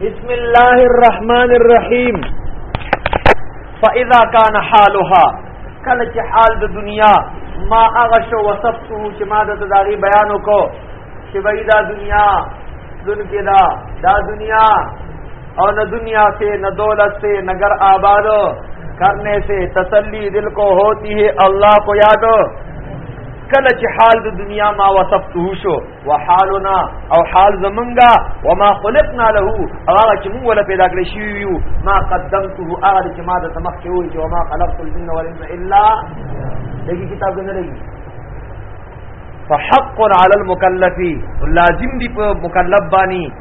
بسم الله الرحمن الرحیم فاذا كان حالها کله چې حال د دنیا ما هغه شو وصفته چې ما د داغي بیان وکړو چې وای دا دنیا دن کې دا دا دنیا او نه دنیا سے نه دولت سے نگر آباد کرنے سے تسلی دل کو ہوتی ہے اللہ کو یاد کله چې حال د دنیا ما وصفته شو وحالنا او حال زمونږه وما خلقنا له او هغه چې موږ ولا پیدا کړی شو یو ما قدمته هغه چې ما د سمخ کې وي چې وما خلقت الجن والانس الا دغه کتاب نه لګي فحق على المكلف لازم دی په مکلف باندې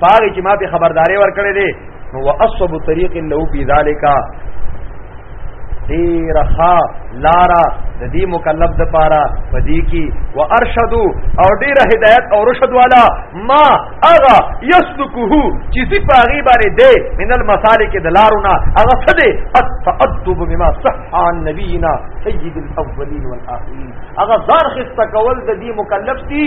پاره چې ما په خبرداري ورکړې دي نو واصب طریق له فی ذالک دیر خا لارا د دې مکلف د پاره پدې کې و ارشدو او ډیر هدایت او رشد والا ما اغا یسلکه چې سی پاغي باندې دې من المسالک د لارونه اغا څه دې اتعدب بما صح عن نبینا سید الاولین والآخرین اغا زار خسته کول د دې مکلف دي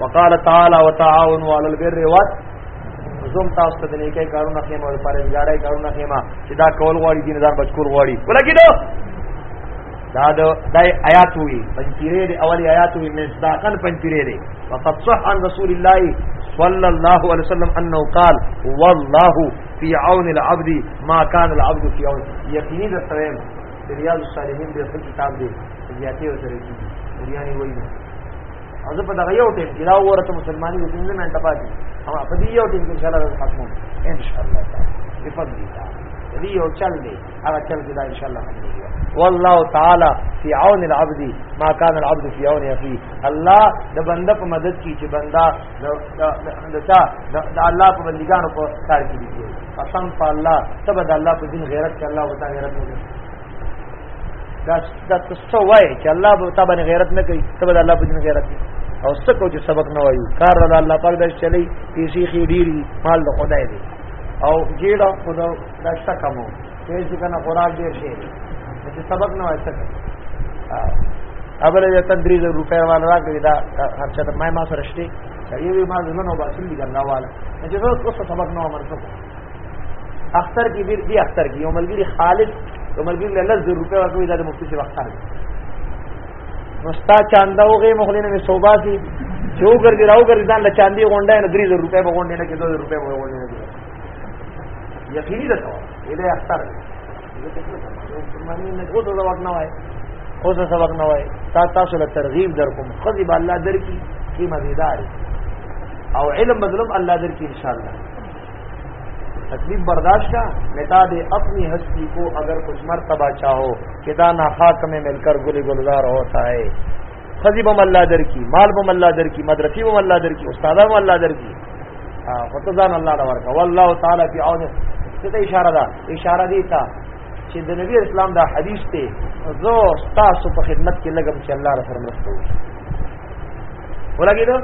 وقال تعالی وتعاونوا على البر والتقوى زم تاسو ته نه کې کارونه خېمه او پرېزګارای کارونه خېمه چې دا کول غواړي دین ځان بچکول غواړي ولګي دو دا د دای آیات وی پنځیره دی اولی آیات وی مصداقن پنځیره دی وقد صح عن رسول الله صلى الله عليه وسلم انه قال والله في عون العبد ما كان العبد في عون یقیني د سلام ریاض الصالحین د کتاب دی زیاتې او سره کیږي یعنی وایي او زه په دغه یو ټیم کې دا وره ته مسلمانۍ د پنځه منټه پاتې او په دې یو ټیم کې ان شاء الله ختمو ان شاء الله تعالی په فضل تعالی دې یو چل دی هغه چل کې دا ان شاء الله ختمېږي والله تعالی فی عون العبد ما کان العبد فی عون اخی الله د بنده په مدد کې چې بندا د چا د الله په بندګانو په کار کې دی قسم په الله تبد الله په دین غیرت چې الله وتعالى غیرت وکړي دا دا څه وایي چې الله به تا باندې غیرت نه کوي ته به الله په دین غیرت کوي او څه کو چې سبق نه وایي کار را الله پاک دې چلی پیسې خې ډیری مال د خدای دی او جیړه خدا دا څه کمو پیسې کنه خوراک ډیر شي چې سبق نه وایي څه ابل یې تن 3000 روپیا والا راکړي دا خرچه ته ما ما سره شته یوه ما زمونږ وباسل دي ګناواله چې زه اوس سبق نه عمر کوم اختر کې بیر دی اختر کې یو ملګری خالد یو ملګری له لز روپې ورکوي دا د مفتی سی وختار نو ستا چاندا وګه مخلې نه صوبا سي چې وګرځي راو ګرځي ځان له چاندي غونډه نه 3000 روپې به غونډه نه کې 2000 روپې به غونډه نه کې یقیني ده ته دې اختر مسلمانین نه اوس دا وخت نه وای اوس سبق نه وای تا تاسو له ترغیب در کوم خدي به الله در کی قیمه دیدار او علم بدلم الله در کی ان شاء الله تکلیف برداشت کا مٹا دے اپنی ہستی کو اگر کچھ مرتبہ چاہو کہ دانا خاک میں مل کر گل گلزار ہوتا ہے خزی بم اللہ در کی مال بم اللہ در کی مدرسی بم اللہ در کی استاد بم اللہ در کی فتزان اللہ کا واللہ تعالی فی عون سے اشارہ دا اشارہ دیتا چې د نبی اسلام دا حدیث ته زو تاسو په خدمت کې لګم چې الله رسول الله ورسول ولګیدو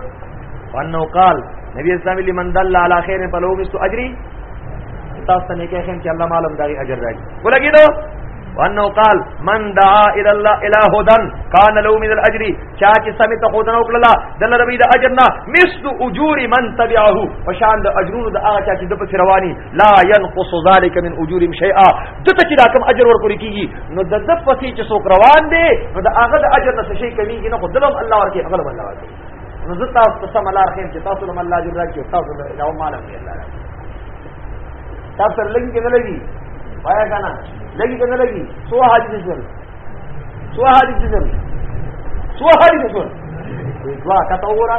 وانه قال نبی اسلام لمن دل علی خیر فلو مست اجری تاسو ته نه کې خیم چې الله معلوم دغه اجر راکړي ولګیدو وانه قال من دعا الى الله الى هدن كان له من الاجر چا چې سمې ته خدای نو کړلا د ربي د اجر نه مثل اجور من تبعه وشان د اجرونو د هغه چا چې د پس رواني لا ينقص ذلك من اجورهم شيئا دته چې دا کوم اجر ورکول کیږي نو د د پسې چې څوک روان دي نو د هغه د اجر نه څه شي کمیږي نه خو دلم الله ورکه هغه الله ورکه نو زه تاسو ته سم الله رحم چې تاسو لم الله اجر راکړي تاسو له الله مالم کې الله راکړي تاسو لګي کې نه لګي وایا کنه لګي کې نه لګي سو حاجی دې سول سو حاجی دې سول سو حاجی دې سول دعا کته وره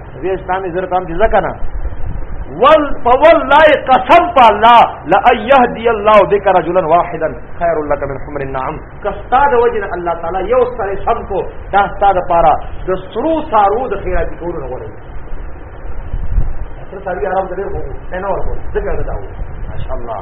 دې اسلامي زر تام دي ځکه نه ول فوالله قسم په الله لا يهدي الله بك رجلا واحدا خير لك من حمر النعم کستا د وجه الله تعالی یو سره سم کو دا ستا د پاره د سرو سارو د خیرات کولو نه وړي سره ساري عرب دې وو نه ورکو ځکه دا و ماشاء الله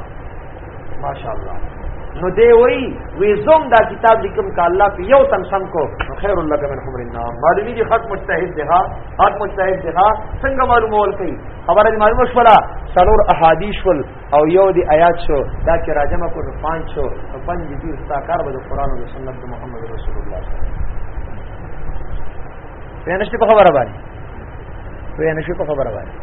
ماشاءالله نو دی وی وی زوم دا کتاب لیکم کا الله په یو تن سم کو خیر الله من حمر النار معلومی دی حق مجتهد دی ها حق مجتهد دی ها څنګه معلومه ول کوي خبره دی معلومه شولا سرور احادیث ول او یو دی آیات شو دا کې راجم کو رفان شو او پنځ دی استاکار به قرآن او سنت محمد رسول الله په نشته په خبره باندې په نشته په خبره باندې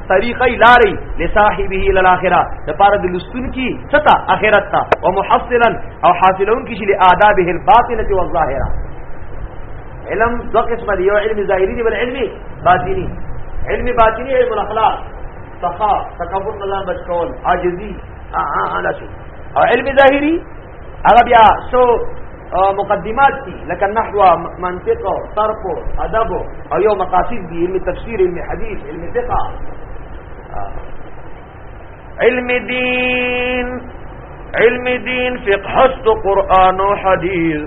طریقی لاری لصاحبه الى الاخره د پاره د لستون کی ستا اخرت تا ومحصلا او حاصلون کی شل آدابه الباطنه والظاهره علم دو قسم دی یو علم ظاهری دی بل علم باطنی علم باطنی علم الاخلاق صفا تکبر نظام بچ کول عاجزی ا ا او علم ظاهری هغه بیا سو مقدمات دي لکه نحو منطق صرف ادب او یو مقاصد دي علم تفسیر علم حدیث علم فقه علم دین علم دین فقه است قرآن و حدیث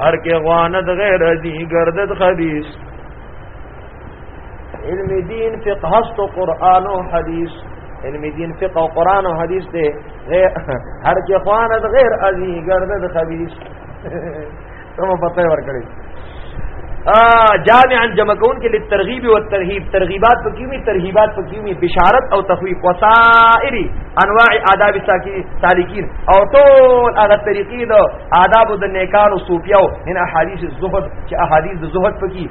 هر کې غواند غیر دی گردد خبیث علم دین فقه است و قرآن و حدیث علم دین فقه و قرآن و حدیث دے غیر هر چه خواند غیر ازی گردد خبیث تمہیں پتہ ہے ورکڑی جامع جمع کون کے لیے ترغیب و ترغیب ترغیبات پر کیوں ترغیبات پر کیوں بشارت اور تخویف وسائری انواع آداب سالکین اور طول اغا طریقی دو آداب و دنیکان و صوفیاو ان احادیث الزہد چا احادیث الزہد پر کی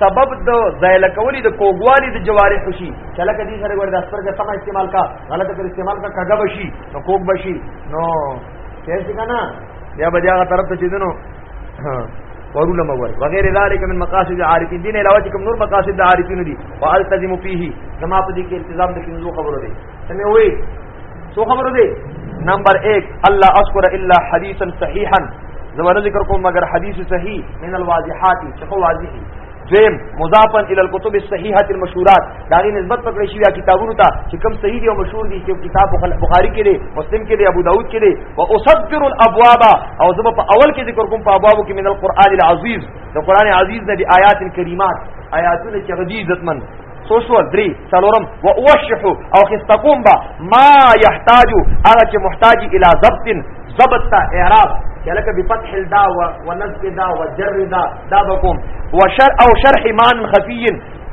سبب د زایل کولی د کوګوالی د جواری خوشي چې لکه دې سره ورته اسپر کې تمه استعمال کا غلط کر استعمال کا کګه بشي نو کوګ بشي نو کیسې کنا بیا به هغه طرف ته چیدنو ورونه مور وغیر ذلک من مقاصد عارفین دین علاوه کوم نور مقاصد عارفین دي والتزم فيه زما په دې کې التزام د کینځو خبرو دي سمې وې څو خبرو دی نمبر 1 الله اذكر الا حديثا صحيحا زمانه ذکر کوم مگر حدیث صحیح من الواضحات چې خو واضح دي دویم مضافا الى الكتب الصحيحه المشهورات دا غي نسبت پکړې شوی کتابونو ته چې کوم صحیح دي او مشهور دي چې کتاب بخاری کې دي مسلم کې دي ابو داود کې دي او اصدر الابواب او زب په اول کې ذکر کوم په ابواب کې من القران العزيز د قران عزيز نه دي آیات کریمات آیاتونه چې غدي عزتمن څو شو درې څلورم و اوشح او خستقوم با ما يحتاج هغه چې محتاج الى ضبط ضبط تا اعراب چې لکه بفتح الدا ونصب دا وجر دا دا بكم وشر او شرح مان خفي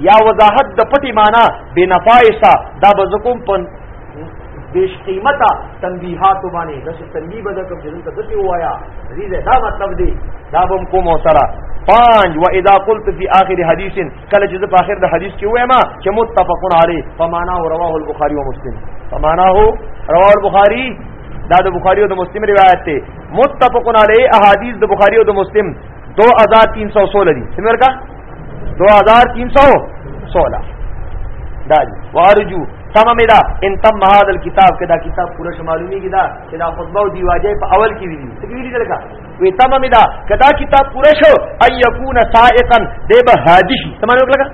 یا وضاحت د پټي معنا بنفائسا دا بزکم پن بیش قیمتا تنبیحات باندې د څه تنبیه بده کوم چې دلته دته وایا عزیز دا مطلب دی دا بم کوم سره 5 واذا قلت في اخر حديث کله چې په اخر د حدیث کې وایم چې متفقون علی فمانا رواه البخاری او مسلم فمانا هو رواه البخاری دا د بخاری او د مسلم روایت ته متفقون علی احادیث د بخاری او د مسلم 2316 دي څنګه کا 2316 دا دي وارجو تمام دا ان تم هذا الكتاب کدا کتاب پورا شمالونی کدا چې دا خطبه او دیواجه په اول کې ویلي څه ویلي دلته وی تمه می دا کدا کتاب پوره شو ان یکون سائقا دی به هادی شي سمانه وکړه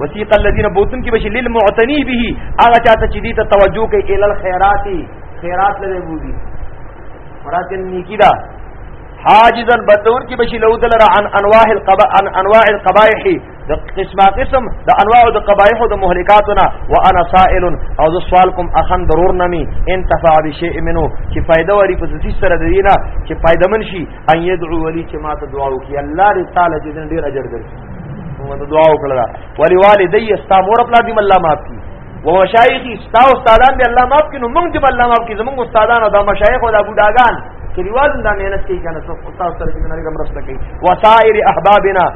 وسیق الذین بوتن کی بشی للمعتنی به هغه چاته چې دې ته توجه کوي ال الخيرات خیرات لږه بوزي ورته نیکی دا حاجزا بدور کی بشی لو دلر عن انواع القبائح عن انواع القبائح د قسمه قسم د انواع د قبایح د مهلکاتنا وانا سائل او ز سوال کوم اخن ضرور نمی انتفاع بشیء منو چې فائدہ وری په دې سره د دینه چې فائدہ من شي ان يدعو ولي چې ما ته دعا وکي الله دې تعالی دې ډیر اجر درکړي موږ ته دعا وکړه ولی والدی استا مور خپل دې الله معاف کړي و مشایخی استا استادان دې الله معاف کړي نو موږ دې الله معاف کړي زموږ استادان او د مشایخ او د ابو داغان کلیوال دا مهنت کوي کنه څو استاد سره چې موږ مرسته کوي وسائر احبابنا